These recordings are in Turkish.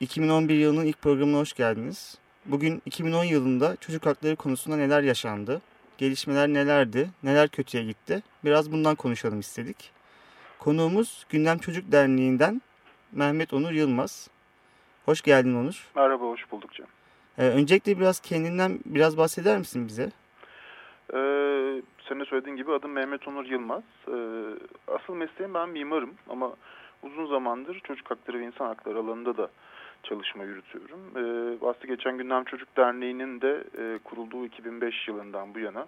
2011 yılının ilk programına hoş geldiniz. Bugün 2010 yılında çocuk hakları konusunda neler yaşandı, gelişmeler nelerdi, neler kötüye gitti, biraz bundan konuşalım istedik. Konuğumuz Gündem Çocuk Derneği'nden Mehmet Onur Yılmaz. Hoş geldin Onur. Merhaba, hoş bulduk Cem. Ee, öncelikle biraz kendinden biraz bahseder misin bize? Ee, senin söylediğin gibi adım Mehmet Onur Yılmaz. Ee, asıl mesleğim ben mimarım ama uzun zamandır çocuk hakları ve insan hakları alanında da çalışma yürütüyorum. Ee, Bastı Geçen Gündem Çocuk Derneği'nin de e, kurulduğu 2005 yılından bu yana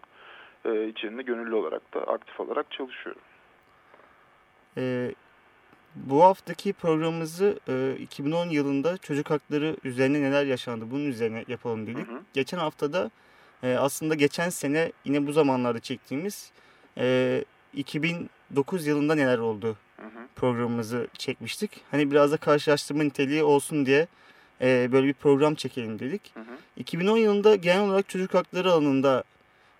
e, içerisinde gönüllü olarak da aktif olarak çalışıyorum. Ee, bu haftaki programımızı e, 2010 yılında çocuk hakları üzerine neler yaşandı bunun üzerine yapalım dedik. Hı hı. Geçen haftada e, aslında geçen sene yine bu zamanlarda çektiğimiz e, 2009 yılında neler oldu Hı hı. programımızı çekmiştik. Hani biraz da karşılaştırma niteliği olsun diye e, böyle bir program çekelim dedik. Hı hı. 2010 yılında genel olarak çocuk hakları alanında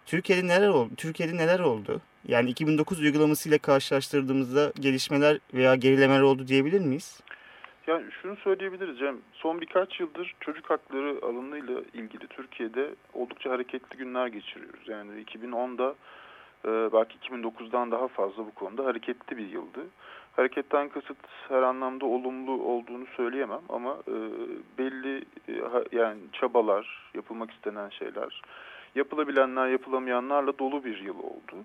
Türkiye'de neler oldu? Türkiye'de neler oldu? Yani 2009 uygulamasıyla karşılaştırdığımızda gelişmeler veya gerilemeler oldu diyebilir miyiz? Yani şunu söyleyebiliriz Cem, son birkaç yıldır çocuk hakları alanıyla ilgili Türkiye'de oldukça hareketli günler geçiriyoruz. Yani 2010'da e, belki 2009'dan daha fazla bu konuda hareketli bir yıldı. Hareketten kasıt her anlamda olumlu olduğunu söyleyemem ama e, belli e, yani çabalar, yapılmak istenen şeyler, yapılabilenler, yapılamayanlarla dolu bir yıl oldu.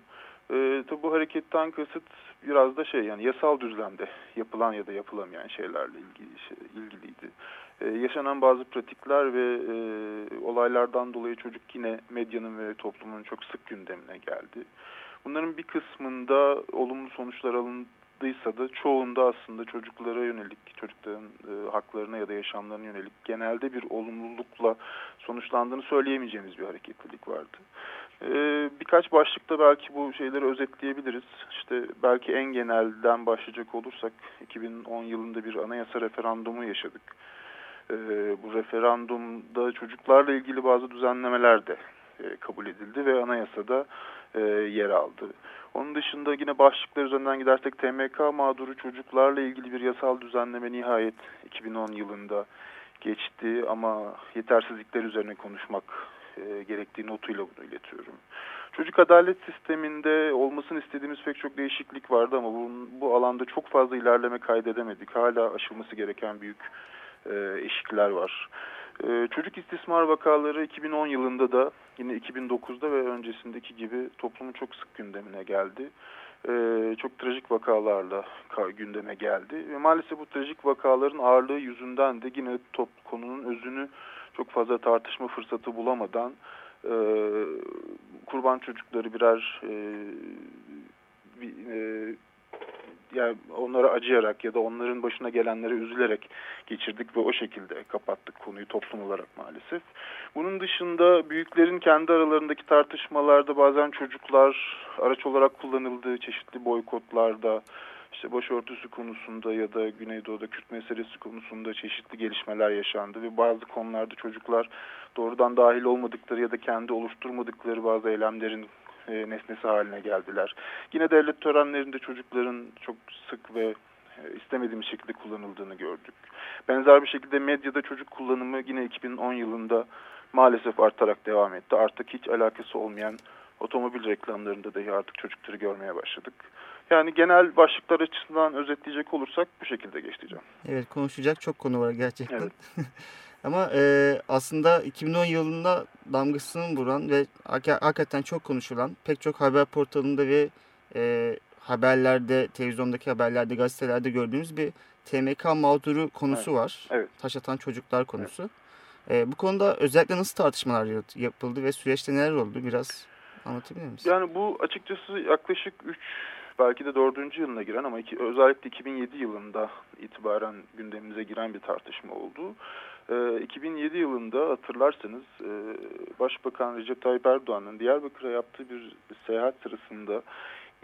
E, tabi bu hareketten kasıt biraz da şey yani yasal düzlemde yapılan ya da yapılamayan şeylerle ilgili şey, ilgiliydi. E, yaşanan bazı pratikler ve e, olaylardan dolayı çocuk yine medyanın ve toplumun çok sık gündemine geldi. Bunların bir kısmında olumlu sonuçlar alındıysa da çoğunda aslında çocuklara yönelik, çocukların e, haklarına ya da yaşamlarına yönelik genelde bir olumlulukla sonuçlandığını söyleyemeyeceğimiz bir hareketlilik vardı. Ee, birkaç başlıkta belki bu şeyleri özetleyebiliriz. İşte belki en genelden başlayacak olursak 2010 yılında bir anayasa referandumu yaşadık. Ee, bu referandumda çocuklarla ilgili bazı düzenlemeler de e, kabul edildi ve anayasada e, yer aldı. Onun dışında yine başlıklar üzerinden gidersek TMK mağduru çocuklarla ilgili bir yasal düzenleme nihayet 2010 yılında geçti ama yetersizlikler üzerine konuşmak e, gerektiği notuyla bunu iletiyorum. Çocuk adalet sisteminde olmasını istediğimiz pek çok değişiklik vardı ama bu, bu alanda çok fazla ilerleme kaydedemedik. Hala aşılması gereken büyük e, eşikler var. E, çocuk istismar vakaları 2010 yılında da yine 2009'da ve öncesindeki gibi toplumun çok sık gündemine geldi. E, çok trajik vakalarla ka- gündeme geldi. Ve maalesef bu trajik vakaların ağırlığı yüzünden de yine top konunun özünü çok fazla tartışma fırsatı bulamadan e, kurban çocukları birer e, bir, e, yani onlara acıyarak ya da onların başına gelenlere üzülerek geçirdik ve o şekilde kapattık konuyu toplum olarak maalesef. Bunun dışında büyüklerin kendi aralarındaki tartışmalarda bazen çocuklar araç olarak kullanıldığı çeşitli boykotlarda işte başörtüsü konusunda ya da Güneydoğu'da Kürt meselesi konusunda çeşitli gelişmeler yaşandı ve bazı konularda çocuklar doğrudan dahil olmadıkları ya da kendi oluşturmadıkları bazı eylemlerin e, nesnesi haline geldiler. Yine devlet törenlerinde çocukların çok sık ve e, istemediğimiz şekilde kullanıldığını gördük. Benzer bir şekilde medyada çocuk kullanımı yine 2010 yılında maalesef artarak devam etti. Artık hiç alakası olmayan otomobil reklamlarında dahi artık çocukları görmeye başladık. Yani genel başlıklar açısından özetleyecek olursak bu şekilde geçeceğim. Evet konuşacak çok konu var gerçekten. Evet. Ama e, aslında 2010 yılında damgasını vuran ve hak- hakikaten çok konuşulan pek çok haber portalında ve e, haberlerde, televizyondaki haberlerde, gazetelerde gördüğümüz bir TMK mağduru konusu var. Evet. Taş atan çocuklar konusu. E, bu konuda özellikle nasıl tartışmalar yap- yapıldı ve süreçte neler oldu biraz Anlatabilir misin? Yani bu açıkçası yaklaşık 3 belki de 4. yılına giren ama iki, özellikle 2007 yılında itibaren gündemimize giren bir tartışma oldu. E, 2007 yılında hatırlarsanız e, Başbakan Recep Tayyip Erdoğan'ın Diyarbakır'a yaptığı bir seyahat sırasında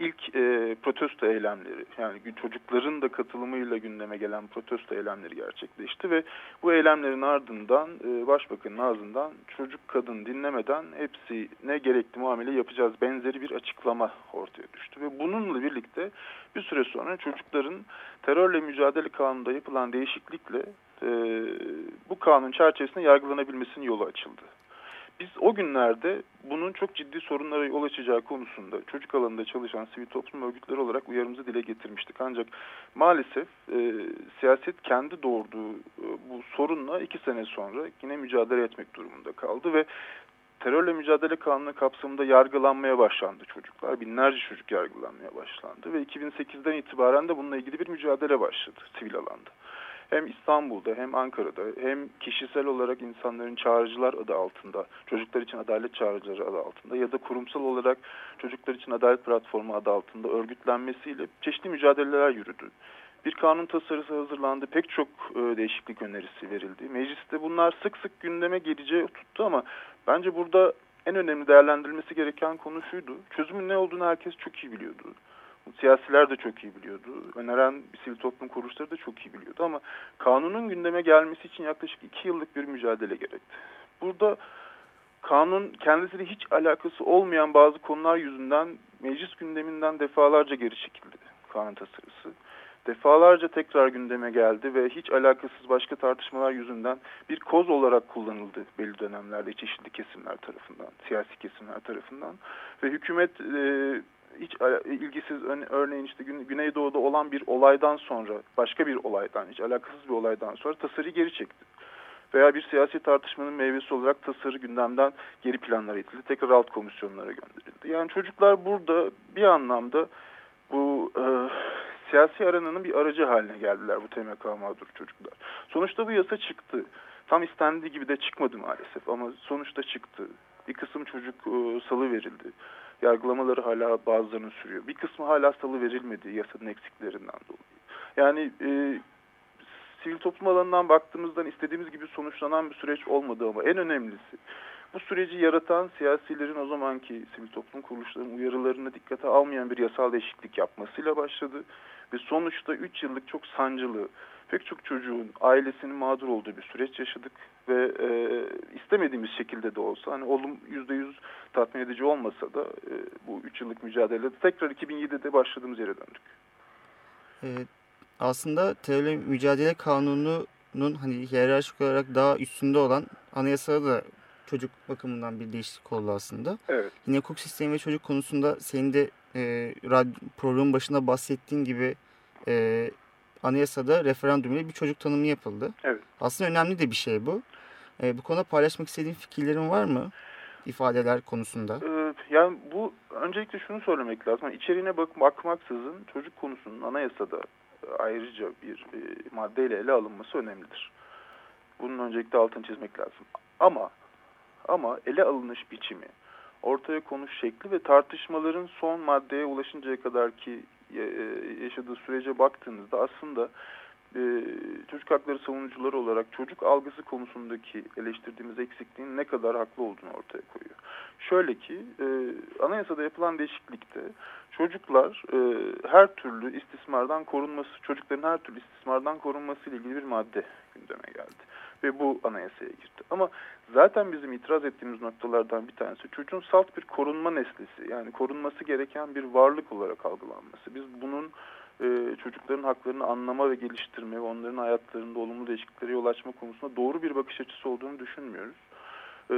ilk e, protesto eylemleri yani çocukların da katılımıyla gündeme gelen protesto eylemleri gerçekleşti ve bu eylemlerin ardından e, başbakanın ağzından çocuk kadın dinlemeden hepsine gerekli muamele yapacağız benzeri bir açıklama ortaya düştü ve bununla birlikte bir süre sonra çocukların terörle mücadele kanununda yapılan değişiklikle e, bu kanun çerçevesinde yargılanabilmesinin yolu açıldı. Biz o günlerde bunun çok ciddi sorunlara yol açacağı konusunda çocuk alanında çalışan sivil toplum örgütleri olarak uyarımızı dile getirmiştik. Ancak maalesef e, siyaset kendi doğurduğu e, bu sorunla iki sene sonra yine mücadele etmek durumunda kaldı ve terörle mücadele kanunu kapsamında yargılanmaya başlandı çocuklar. Binlerce çocuk yargılanmaya başlandı ve 2008'den itibaren de bununla ilgili bir mücadele başladı sivil alanda hem İstanbul'da hem Ankara'da hem kişisel olarak insanların çağrıcılar adı altında, çocuklar için adalet çağrıcıları adı altında ya da kurumsal olarak çocuklar için adalet platformu adı altında örgütlenmesiyle çeşitli mücadeleler yürüdü. Bir kanun tasarısı hazırlandı, pek çok e, değişiklik önerisi verildi. Mecliste bunlar sık sık gündeme geleceği tuttu ama bence burada en önemli değerlendirilmesi gereken konu şuydu. Çözümün ne olduğunu herkes çok iyi biliyordu. Siyasiler de çok iyi biliyordu. Öneren sivil toplum kuruluşları da çok iyi biliyordu ama kanunun gündeme gelmesi için yaklaşık iki yıllık bir mücadele gerekti. Burada kanun kendisiyle hiç alakası olmayan bazı konular yüzünden meclis gündeminden defalarca geri çekildi kanun tasarısı. Defalarca tekrar gündeme geldi ve hiç alakasız başka tartışmalar yüzünden bir koz olarak kullanıldı belli dönemlerde çeşitli kesimler tarafından, siyasi kesimler tarafından. Ve hükümet e, hiç ilgisiz örneğin işte Güneydoğu'da olan bir olaydan sonra başka bir olaydan hiç alakasız bir olaydan sonra tasarıyı geri çekti. Veya bir siyasi tartışmanın meyvesi olarak tasarı gündemden geri planlara itildi. Tekrar alt komisyonlara gönderildi. Yani çocuklar burada bir anlamda bu e, siyasi arananın bir aracı haline geldiler bu TMK mağdur çocuklar. Sonuçta bu yasa çıktı. Tam istendiği gibi de çıkmadı maalesef ama sonuçta çıktı. Bir kısım çocuk e, salı verildi yargılamaları hala bazılarının sürüyor. Bir kısmı hala salı verilmedi yasanın eksiklerinden dolayı. Yani e, sivil toplum alanından baktığımızdan istediğimiz gibi sonuçlanan bir süreç olmadı ama en önemlisi bu süreci yaratan siyasilerin o zamanki sivil toplum kuruluşlarının uyarılarını dikkate almayan bir yasal değişiklik yapmasıyla başladı. Ve sonuçta 3 yıllık çok sancılı, pek çok çocuğun ailesinin mağdur olduğu bir süreç yaşadık ve e, istemediğimiz şekilde de olsa hani olum yüzde yüz tatmin edici olmasa da e, bu üç yıllık mücadelede tekrar 2007'de başladığımız yere döndük. Evet, aslında terörle mücadele kanununun hani hiyerarşik olarak daha üstünde olan anayasada da çocuk bakımından bir değişiklik oldu aslında. Evet. Yine hukuk sistemi ve çocuk konusunda senin de e, radyo, programın başında bahsettiğin gibi e, anayasada referandum ile bir çocuk tanımı yapıldı. Evet. Aslında önemli de bir şey bu. E, bu konuda paylaşmak istediğin fikirlerin var mı? ifadeler konusunda. Ee, yani bu öncelikle şunu söylemek lazım. Yani içeriğine bak, bakmaksızın çocuk konusunun anayasada ayrıca bir e, maddeyle ele alınması önemlidir. Bunun öncelikle altını çizmek lazım. Ama ama ele alınış biçimi, ortaya konuş şekli ve tartışmaların son maddeye ulaşıncaya kadar ki yaşadığı sürece baktığınızda aslında e, çocuk hakları savunucuları olarak çocuk algısı konusundaki eleştirdiğimiz eksikliğin ne kadar haklı olduğunu ortaya koyuyor. Şöyle ki e, anayasada yapılan değişiklikte çocuklar e, her türlü istismardan korunması, çocukların her türlü istismardan korunması ile ilgili bir madde gündeme geldi. Ve bu anayasaya girdi. Ama zaten bizim itiraz ettiğimiz noktalardan bir tanesi çocuğun salt bir korunma neslisi. Yani korunması gereken bir varlık olarak algılanması. Biz bunun e, çocukların haklarını anlama ve geliştirme ve onların hayatlarında olumlu değişikliklere yol açma konusunda doğru bir bakış açısı olduğunu düşünmüyoruz. E,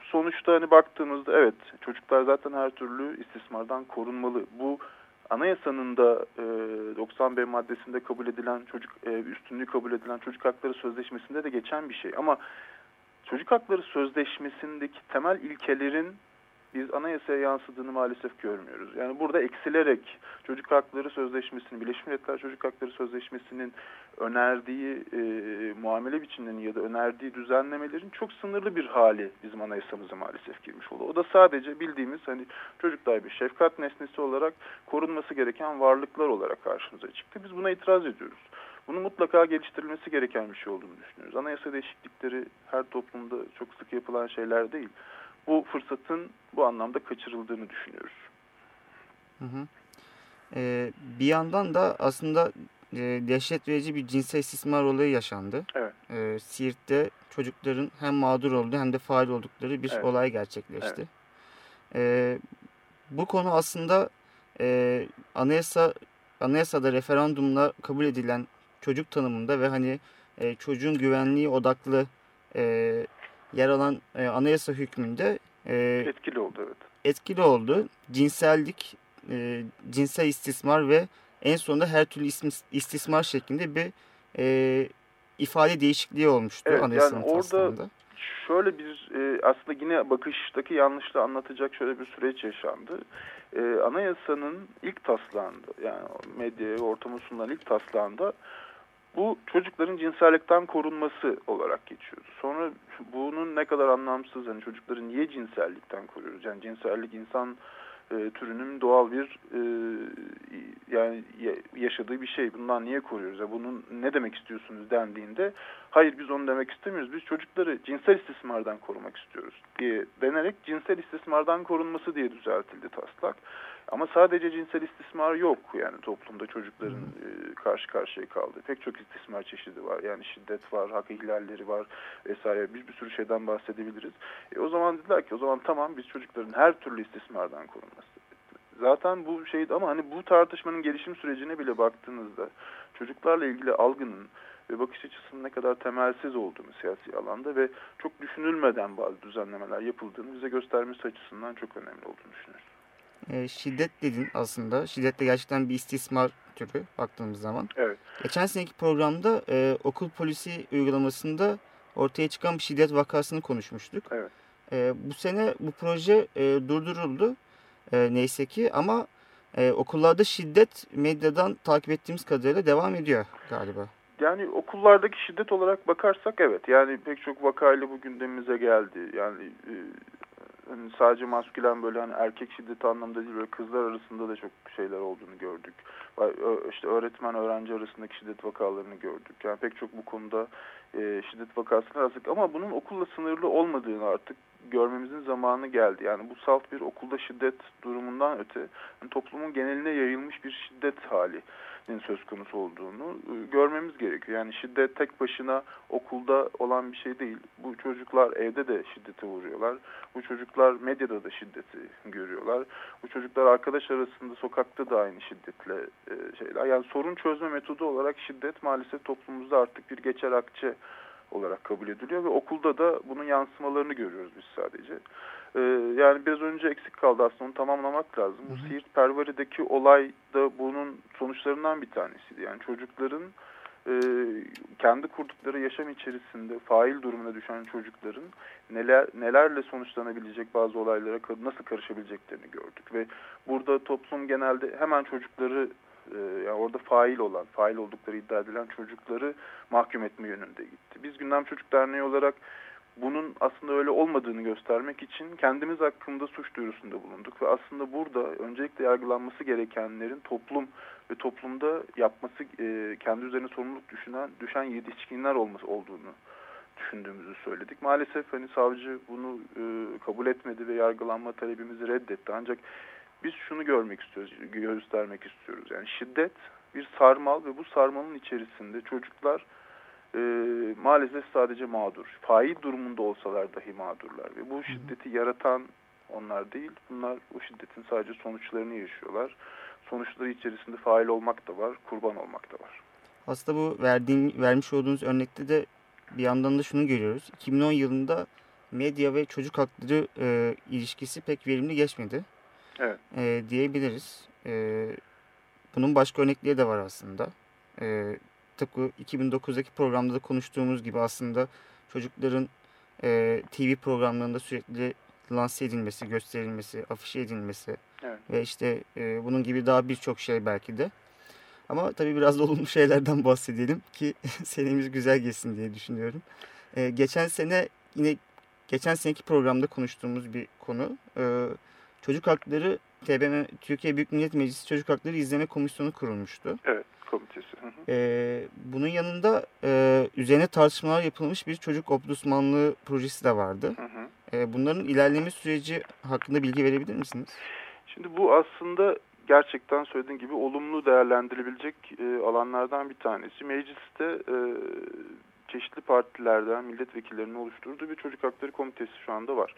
sonuçta hani baktığımızda evet çocuklar zaten her türlü istismardan korunmalı. Bu anayasanın da e, 90B maddesinde kabul edilen çocuk e, üstünlüğü kabul edilen çocuk hakları sözleşmesinde de geçen bir şey. Ama çocuk hakları sözleşmesindeki temel ilkelerin biz anayasaya yansıdığını maalesef görmüyoruz. Yani burada eksilerek çocuk hakları sözleşmesinin, Birleşmiş Milletler Çocuk Hakları Sözleşmesi'nin önerdiği e, muamele biçimlerinin ya da önerdiği düzenlemelerin çok sınırlı bir hali bizim anayasamıza maalesef girmiş oldu. O da sadece bildiğimiz hani çocuklar bir şefkat nesnesi olarak korunması gereken varlıklar olarak karşımıza çıktı. Biz buna itiraz ediyoruz. Bunun mutlaka geliştirilmesi gereken bir şey olduğunu düşünüyoruz. Anayasa değişiklikleri her toplumda çok sık yapılan şeyler değil. Bu fırsatın bu anlamda kaçırıldığını düşünüyoruz. Hı hı. Ee, bir yandan da aslında e, dehşet verici bir cinsel istismar olayı yaşandı. Evet. Ee, Siirt'te çocukların hem mağdur olduğu hem de faal oldukları bir Evet. olay gerçekleşti. Ee, bu konu aslında e, anayasa anayasada referandumla kabul edilen çocuk tanımında ve hani e, çocuğun güvenliği odaklı e, yer alan e, anayasa hükmünde e, Etkili oldu evet. etkili oldu. Cinsellik, e, cinsel istismar ve en sonunda her türlü istismar şeklinde bir e, ifade değişikliği olmuştu Evet, anayasanın yani orada- taslağında. Şöyle bir e, aslında yine bakıştaki yanlışlığı anlatacak şöyle bir süreç yaşandı. E, anayasanın ilk taslağında yani medyaya ortama sunulan ilk taslağında bu çocukların cinsellikten korunması olarak geçiyordu. Sonra bunun ne kadar anlamsız hani çocukları niye cinsellikten koruyoruz? Yani cinsellik insan e, türünün doğal bir e, yani ya- yaşadığı bir şey. Bundan niye koruyoruz? Ya bunun ne demek istiyorsunuz dendiğinde hayır biz onu demek istemiyoruz. Biz çocukları cinsel istismardan korumak istiyoruz diye denerek cinsel istismardan korunması diye düzeltildi taslak. Ama sadece cinsel istismar yok yani toplumda çocukların e, karşı karşıya kaldığı. Pek çok istismar çeşidi var. Yani şiddet var, hak ihlalleri var vesaire. Bir, bir sürü şeyden bahsedebiliriz. E, o zaman dediler ki o zaman tamam biz çocukların her türlü istismardan korunması. Zaten bu şey ama hani bu tartışmanın gelişim sürecine bile baktığınızda çocuklarla ilgili algının ve bakış açısının ne kadar temelsiz olduğunu siyasi alanda ve çok düşünülmeden bazı düzenlemeler yapıldığını bize göstermesi açısından çok önemli olduğunu düşünüyoruz. E, şiddet dedin aslında. Şiddet de gerçekten bir istismar türü baktığımız zaman. Evet. Geçen seneki programda e, okul polisi uygulamasında ortaya çıkan bir şiddet vakasını konuşmuştuk. Evet. E, bu sene bu proje e, durduruldu e, neyse ki ama e, okullarda şiddet medyadan takip ettiğimiz kadarıyla devam ediyor galiba. Yani okullardaki şiddet olarak bakarsak evet. Yani pek çok vakayla bu gündemimize geldi. Yani e, hani sadece maskülen böyle hani erkek şiddeti anlamda değil böyle kızlar arasında da çok şeyler olduğunu gördük. İşte öğretmen öğrenci arasındaki şiddet vakalarını gördük. Yani pek çok bu konuda e, şiddet vakasına rastladık ama bunun okulla sınırlı olmadığını artık görmemizin zamanı geldi. Yani bu salt bir okulda şiddet durumundan öte yani toplumun geneline yayılmış bir şiddet hali söz konusu olduğunu e, görmemiz gerekiyor. Yani şiddet tek başına okulda olan bir şey değil. Bu çocuklar evde de şiddete uğruyorlar. Bu çocuklar medyada da şiddeti görüyorlar. Bu çocuklar arkadaş arasında sokakta da aynı şiddetle e, şeyler. Yani sorun çözme metodu olarak şiddet maalesef toplumumuzda artık bir geçer akçe olarak kabul ediliyor ve okulda da bunun yansımalarını görüyoruz biz sadece. Ee, yani biraz önce eksik kaldı aslında onu tamamlamak lazım. Hı hı. Bu Siirt Pervari'deki olay da bunun sonuçlarından bir tanesiydi. Yani çocukların e, kendi kurdukları yaşam içerisinde fail durumuna düşen çocukların neler nelerle sonuçlanabilecek bazı olaylara nasıl karışabileceklerini gördük ve burada toplum genelde hemen çocukları e, yani orada fail olan, fail oldukları iddia edilen çocukları mahkum etme yönünde gitti. Biz Gündem Çocuk Derneği olarak bunun aslında öyle olmadığını göstermek için kendimiz hakkında suç duyurusunda bulunduk ve aslında burada öncelikle yargılanması gerekenlerin toplum ve toplumda yapması e, kendi üzerine sorumluluk düşünen düşen yetişkinler olması olduğunu düşündüğümüzü söyledik. Maalesef hani savcı bunu e, kabul etmedi ve yargılanma talebimizi reddetti. Ancak biz şunu görmek istiyoruz, göstermek istiyoruz. Yani şiddet bir sarmal ve bu sarmalın içerisinde çocuklar e, maalesef sadece mağdur. Fail durumunda olsalar dahi mağdurlar. Ve bu şiddeti yaratan onlar değil. Bunlar bu şiddetin sadece sonuçlarını yaşıyorlar. Sonuçları içerisinde fail olmak da var, kurban olmak da var. Aslında bu verdiğim, vermiş olduğunuz örnekte de bir yandan da şunu görüyoruz. 2010 yılında medya ve çocuk hakları e, ilişkisi pek verimli geçmedi Evet. e, diyebiliriz. E, bunun başka örnekleri de var aslında. E, tıpkı 2009'daki programda da konuştuğumuz gibi aslında çocukların e, TV programlarında sürekli lanse edilmesi, gösterilmesi, afişe edilmesi Evet. ve işte e, bunun gibi daha birçok şey belki de. Ama tabii biraz da olumlu şeylerden bahsedelim ki senemiz güzel geçsin diye düşünüyorum. E, geçen sene yine geçen seneki programda konuştuğumuz bir konu. E, çocuk hakları TBM Türkiye Büyük Millet Meclisi Çocuk Hakları İzleme Komisyonu kurulmuştu. Evet, komitesi. Hı hı. E, bunun yanında e, üzerine tartışmalar yapılmış bir çocuk ombudsmanlığı projesi de vardı. Hı hı. E, bunların ilerleme süreci hakkında bilgi verebilir misiniz? Şimdi bu aslında gerçekten söylediğin gibi olumlu değerlendirilebilecek e, alanlardan bir tanesi. Mecliste e, çeşitli partilerden milletvekillerinin oluşturduğu bir çocuk hakları komitesi şu anda var.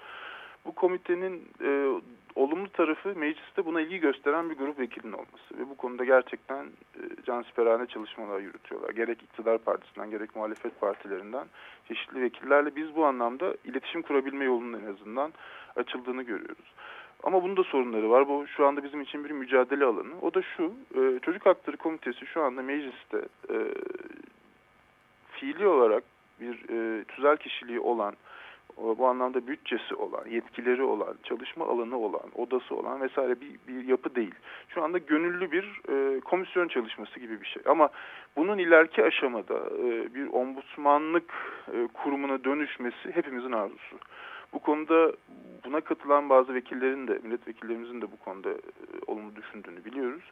Bu komitenin e, olumlu tarafı mecliste buna ilgi gösteren bir grup vekilin olması ve bu konuda gerçekten e, cansiperane çalışmalar yürütüyorlar. Gerek iktidar partisinden gerek muhalefet partilerinden çeşitli vekillerle biz bu anlamda iletişim kurabilme yolunun en azından açıldığını görüyoruz. Ama bunun da sorunları var. Bu şu anda bizim için bir mücadele alanı. O da şu, e, Çocuk Hakları Komitesi şu anda mecliste e, fiili olarak bir e, tüzel kişiliği olan, bu anlamda bütçesi olan, yetkileri olan, çalışma alanı olan, odası olan vesaire bir, bir yapı değil. Şu anda gönüllü bir e, komisyon çalışması gibi bir şey. Ama bunun ileriki aşamada e, bir ombudsmanlık e, kurumuna dönüşmesi hepimizin arzusu. Bu konuda buna katılan bazı vekillerin de, milletvekillerimizin de bu konuda e, olumlu düşündüğünü biliyoruz.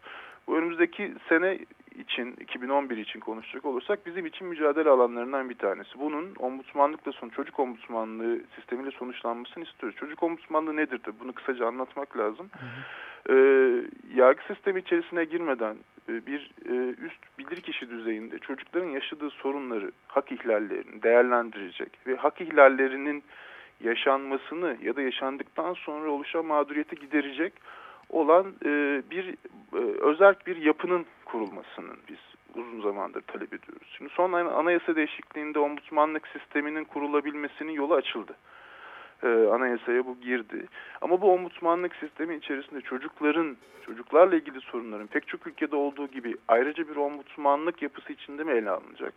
Bu önümüzdeki sene için, 2011 için konuşacak olursak bizim için mücadele alanlarından bir tanesi. Bunun ombudsmanlıkla son, çocuk ombudsmanlığı sistemiyle sonuçlanmasını istiyoruz. Çocuk ombudsmanlığı nedir de bunu kısaca anlatmak lazım. Ee, yargı sistemi içerisine girmeden e, bir e, üst bilirkişi düzeyinde çocukların yaşadığı sorunları, hak ihlallerini değerlendirecek ve hak ihlallerinin yaşanmasını ya da yaşandıktan sonra oluşan mağduriyeti giderecek olan e, bir e, özerk bir yapının kurulmasının biz uzun zamandır talep ediyoruz. Şimdi son anayasa değişikliğinde ombudsmanlık sisteminin kurulabilmesinin yolu açıldı. E, anayasaya bu girdi. Ama bu ombudsmanlık sistemi içerisinde çocukların, çocuklarla ilgili sorunların pek çok ülkede olduğu gibi ayrıca bir ombudsmanlık yapısı içinde mi ele alınacak?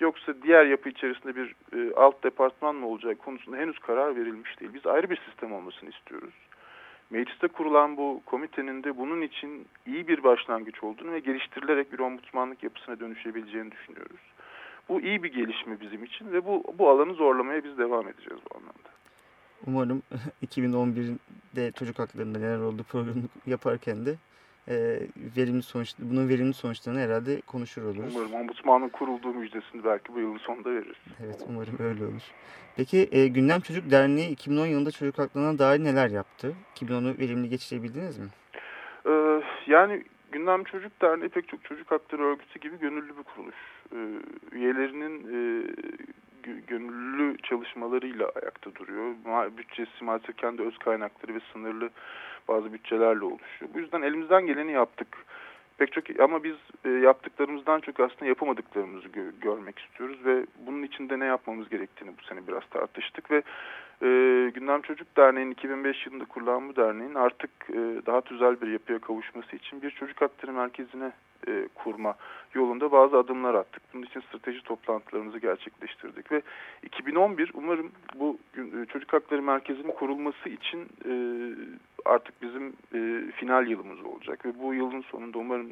Yoksa diğer yapı içerisinde bir e, alt departman mı olacak konusunda henüz karar verilmiş değil. Biz ayrı bir sistem olmasını istiyoruz. Mecliste kurulan bu komitenin de bunun için iyi bir başlangıç olduğunu ve geliştirilerek bir ombudsmanlık yapısına dönüşebileceğini düşünüyoruz. Bu iyi bir gelişme bizim için ve bu, bu alanı zorlamaya biz devam edeceğiz bu anlamda. Umarım 2011'de çocuk haklarında neler oldu programı yaparken de e, verimli sonuç, bunun verimli sonuçlarını herhalde konuşur oluruz. Umarım ombudsmanın kurulduğu müjdesini belki bu yılın sonunda veririz. Evet umarım öyle olur. Peki e, Gündem Çocuk Derneği 2010 yılında çocuk haklarına dair neler yaptı? 2010'u verimli geçirebildiniz mi? Ee, yani Gündem Çocuk Derneği pek çok çocuk hakları örgütü gibi gönüllü bir kuruluş. Ee, üyelerinin e, gönüllü çalışmalarıyla ayakta duruyor. Bütçesi maalesef kendi öz kaynakları ve sınırlı bazı bütçelerle oluşuyor. Bu yüzden elimizden geleni yaptık. Pek çok ama biz e, yaptıklarımızdan çok aslında yapamadıklarımızı gö görmek istiyoruz ve bunun için de ne yapmamız gerektiğini bu sene biraz tartıştık ve e, Gündem Çocuk Derneği'nin 2005 yılında kurulan bu derneğin artık e, daha tüzel bir yapıya kavuşması için bir çocuk hakları merkezine e, kurma yolunda bazı adımlar attık. Bunun için strateji toplantılarımızı gerçekleştirdik ve 2011 umarım bu e, çocuk hakları merkezinin kurulması için e, artık bizim e, final yılımız olacak ve bu yılın sonunda umarım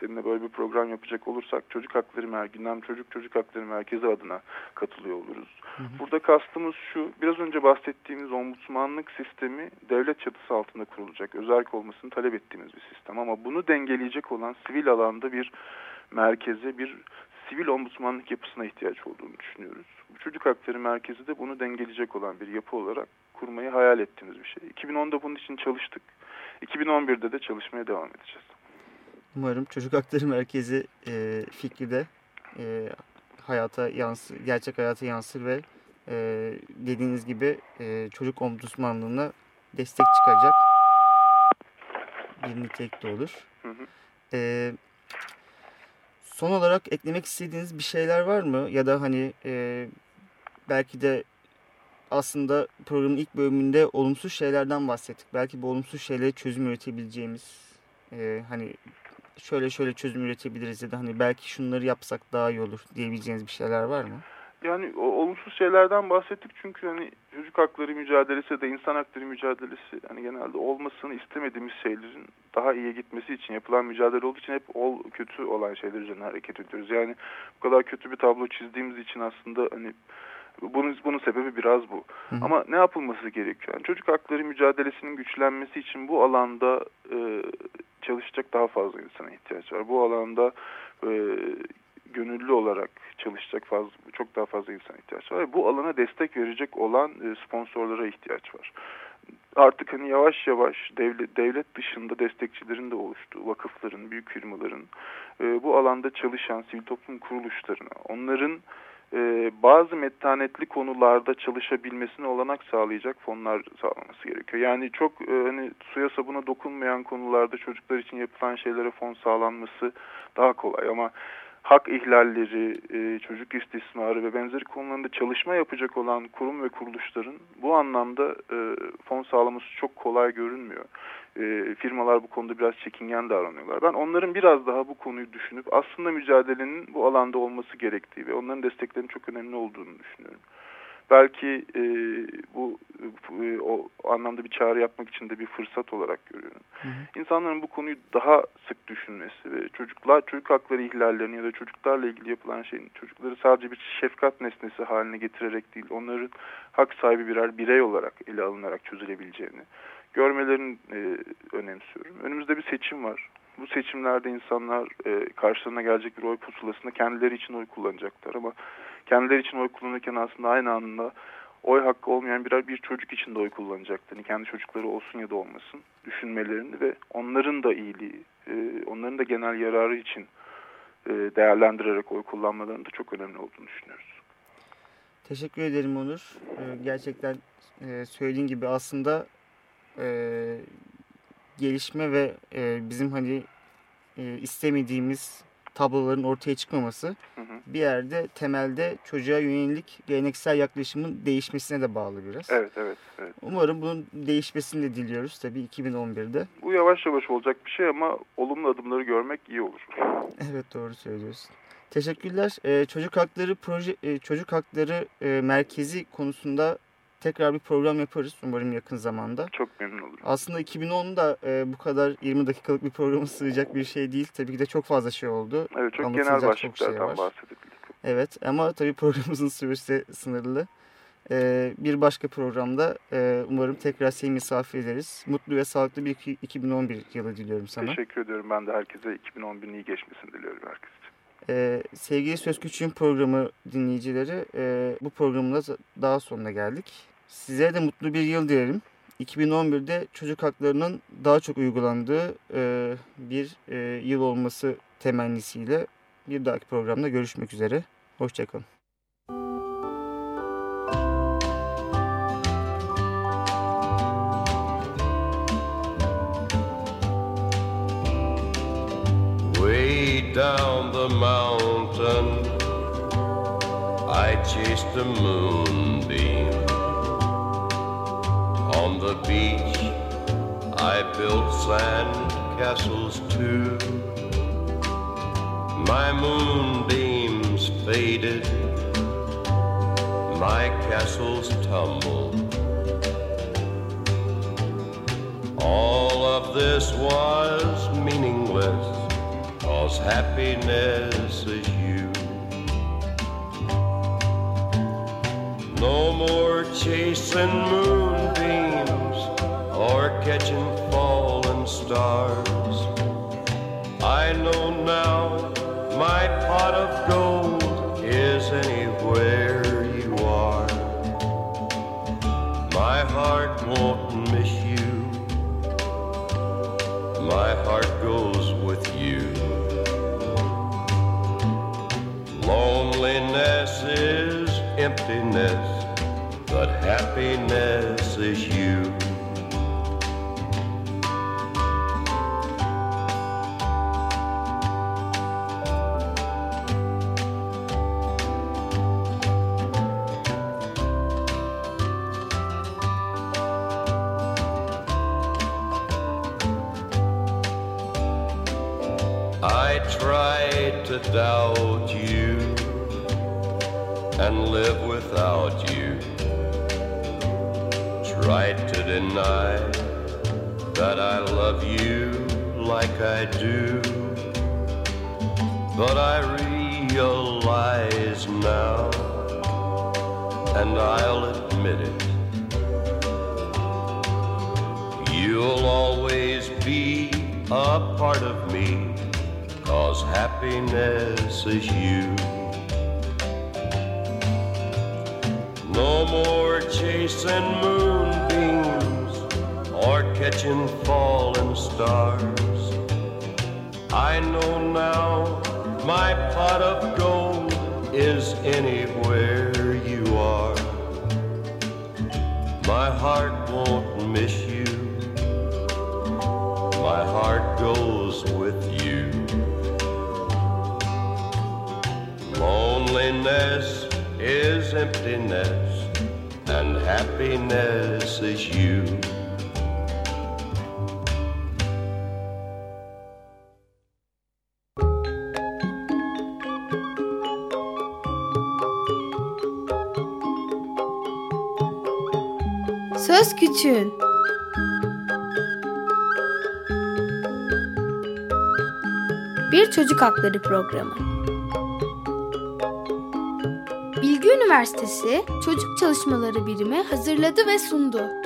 seninle böyle bir program yapacak olursak çocuk hakları merkezinden çocuk çocuk hakları merkezi adına katılıyor oluruz. Hı hı. Burada kastımız şu biraz önce bahsettiğimiz ombudsmanlık sistemi devlet çatısı altında kurulacak. Özerk olmasını talep ettiğimiz bir sistem ama bunu dengeleyecek olan sivil alanda bir merkeze bir sivil ombudsmanlık yapısına ihtiyaç olduğunu düşünüyoruz. Çocuk hakları merkezi de bunu dengeleyecek olan bir yapı olarak kurmayı hayal ettiğimiz bir şey. 2010'da bunun için çalıştık. 2011'de de çalışmaya devam edeceğiz. Umarım çocuk hakları merkezi e, fikri de e, hayata yansır, gerçek hayata yansır ve e, dediğiniz gibi e, çocuk ombudsmanlığına destek çıkacak bir nitelikte olur. Hı hı. E, son olarak eklemek istediğiniz bir şeyler var mı? Ya da hani e, belki de aslında programın ilk bölümünde olumsuz şeylerden bahsettik. Belki bu olumsuz şeylere çözüm üretebileceğimiz e, hani şöyle şöyle çözüm üretebiliriz ya da hani belki şunları yapsak daha iyi olur diyebileceğiniz bir şeyler var mı? Yani o, olumsuz şeylerden bahsettik çünkü hani çocuk hakları mücadelesi de insan hakları mücadelesi hani genelde olmasını istemediğimiz şeylerin daha iyi gitmesi için yapılan mücadele olduğu için hep ol, kötü olan şeyler üzerine hareket ediyoruz. Yani bu kadar kötü bir tablo çizdiğimiz için aslında hani bunun, bunun sebebi biraz bu. Hı. Ama ne yapılması gerekiyor? Yani çocuk hakları mücadelesinin güçlenmesi için bu alanda e, çalışacak daha fazla insana ihtiyaç var. Bu alanda e, gönüllü olarak çalışacak fazla, çok daha fazla insan ihtiyaç var. Bu alana destek verecek olan e, sponsorlara ihtiyaç var. Artık hani yavaş yavaş devlet, devlet dışında destekçilerin de oluştuğu vakıfların, büyük firmaların, e, bu alanda çalışan sivil toplum kuruluşlarına, onların e, bazı metanetli konularda çalışabilmesine olanak sağlayacak fonlar sağlaması gerekiyor. Yani çok e, hani suya sabuna dokunmayan konularda çocuklar için yapılan şeylere fon sağlanması daha kolay ama hak ihlalleri, e, çocuk istismarı ve benzeri konularında çalışma yapacak olan kurum ve kuruluşların bu anlamda e, fon sağlaması çok kolay görünmüyor. E, firmalar bu konuda biraz çekingen davranıyorlar. Ben onların biraz daha bu konuyu düşünüp aslında mücadelenin bu alanda olması gerektiği ve onların desteklerinin çok önemli olduğunu düşünüyorum. Belki e, bu e, o anlamda bir çağrı yapmak için de bir fırsat olarak görüyorum. Hı hı. İnsanların bu konuyu daha sık düşünmesi ve çocuklar çocuk hakları ihlallerini ya da çocuklarla ilgili yapılan şeyin çocukları sadece bir şefkat nesnesi haline getirerek değil, onların hak sahibi birer birey olarak ele alınarak çözülebileceğini görmelerini e, önemsiyorum. Önümüzde bir seçim var. Bu seçimlerde insanlar e, karşılarına gelecek bir oy pusulasında kendileri için oy kullanacaklar ama kendileri için oy kullanırken aslında aynı anda oy hakkı olmayan birer bir çocuk için de oy kullanacaktır. Yani kendi çocukları olsun ya da olmasın düşünmelerini ve onların da iyiliği, e, onların da genel yararı için e, değerlendirerek oy kullanmalarının da çok önemli olduğunu düşünüyoruz. Teşekkür ederim Onur. Ee, gerçekten e, söylediğin gibi aslında e, gelişme ve e, bizim hani e, istemediğimiz tabloların ortaya çıkmaması hı hı. bir yerde temelde çocuğa yönelik geleneksel yaklaşımın değişmesine de bağlı biraz. Evet, evet. evet. Umarım bunun değişmesini de diliyoruz tabii 2011'de. Bu yavaş yavaş olacak bir şey ama olumlu adımları görmek iyi olur. Evet doğru söylüyorsun. Teşekkürler. Ee, çocuk hakları proje e, çocuk hakları e, merkezi konusunda tekrar bir program yaparız umarım yakın zamanda. Çok memnun olurum. Aslında 2010'da e, bu kadar 20 dakikalık bir programa sığacak bir şey değil. Tabii ki de çok fazla şey oldu. Evet çok genel başlıklardan şey bahsedebildik. Evet ama tabii programımızın süresi sınırlı. Ee, bir başka programda e, umarım tekrar seni misafir ederiz. Mutlu ve sağlıklı bir 2011 yılı diliyorum sana. Teşekkür ediyorum. Ben de herkese 2011'in iyi geçmesini diliyorum herkes için. Ee, sevgili Söz Küçüğün programı dinleyicileri e, bu programın daha sonuna geldik. Size de mutlu bir yıl dilerim. 2011'de çocuk haklarının daha çok uygulandığı e, bir e, yıl olması temennisiyle bir dahaki programda görüşmek üzere. Hoşçakalın. Way down the mountain I chased the moonbeam On the beach, I built sand castles too. My moonbeams faded, my castles tumbled. All of this was meaningless, cause happiness is you. No more chasing moonbeams stars. I know now my pot of gold is anywhere you are. My heart won't miss you. My heart goes with you. Loneliness is emptiness but happiness is you. I do. But I realize now, and I'll admit it. You'll always be a part of me, cause happiness is you. No more chasing moonbeams or catching falling stars. I know now my pot of gold is anywhere you are. My heart won't miss you. My heart goes with you. Loneliness is emptiness, and happiness is you. Küçüğün Bir Çocuk Hakları Programı Bilgi Üniversitesi Çocuk Çalışmaları Birimi hazırladı ve sundu.